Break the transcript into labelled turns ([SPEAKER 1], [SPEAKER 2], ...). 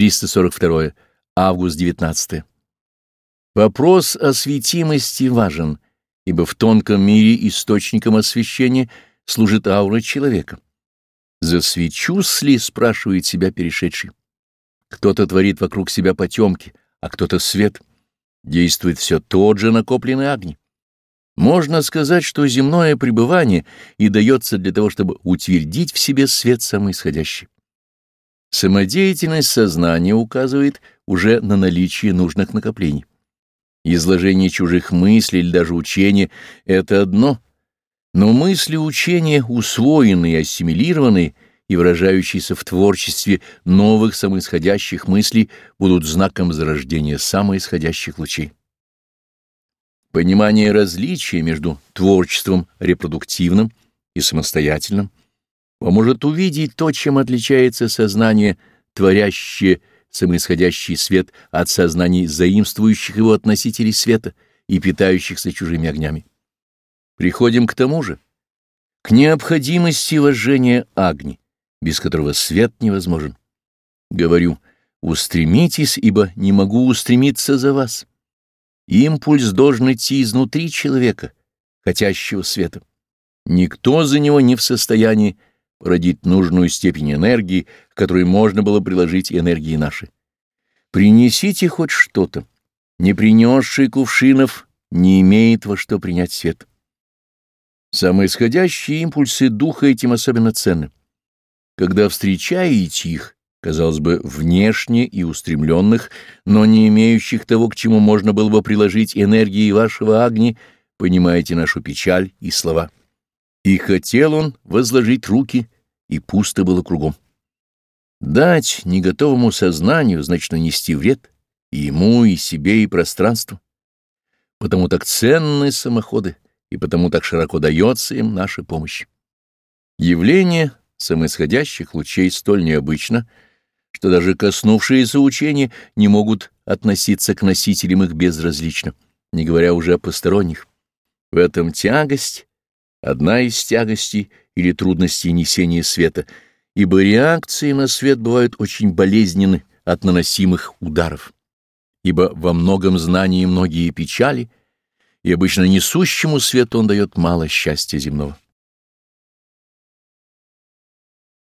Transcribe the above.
[SPEAKER 1] 342. Август 19. Вопрос о светимости важен, ибо в тонком мире источником освещения служит аура человека. «Засвечусь ли?» — спрашивает себя перешедший. Кто-то творит вокруг себя потемки, а кто-то свет. Действует все тот же накопленный огонь. Можно сказать, что земное пребывание и дается для того, чтобы утвердить в себе свет самоисходящий. Самодеятельность сознания указывает уже на наличие нужных накоплений. Изложение чужих мыслей или даже учения — это одно, но мысли учения, усвоенные, ассимилированные и выражающиеся в творчестве новых самоисходящих мыслей, будут знаком зарождения самоисходящих лучей. Понимание различия между творчеством репродуктивным и самостоятельным поможет увидеть то, чем отличается сознание, творящее самоисходящий свет от сознаний заимствующих его от носителей света и питающихся чужими огнями. Приходим к тому же, к необходимости вожжения огни, без которого свет невозможен. Говорю, устремитесь, ибо не могу устремиться за вас. Импульс должен идти изнутри человека, хотящего света. Никто за него не в состоянии породить нужную степень энергии, к которой можно было приложить энергии наши. Принесите хоть что-то. Не принесший кувшинов не имеет во что принять свет. Самоисходящие импульсы духа этим особенно ценны. Когда встречаете их, казалось бы, внешне и устремленных, но не имеющих того, к чему можно было бы приложить энергии вашего огни, понимаете нашу печаль и слова. И хотел он возложить руки, и пусто было кругом. Дать неготовому сознанию значит нанести вред и ему, и себе, и пространству. Потому так ценны самоходы, и потому так широко дается им наша помощь. Явление самоисходящих лучей столь необычно, что даже коснувшиеся учения не могут относиться к носителям их безразлично, не говоря уже о посторонних. В этом тягость, одна из тягостей или трудностей несения света, ибо реакции на свет бывают очень болезненны от наносимых ударов, ибо во многом знании многие печали, и обычно несущему свет он дает мало счастья земного.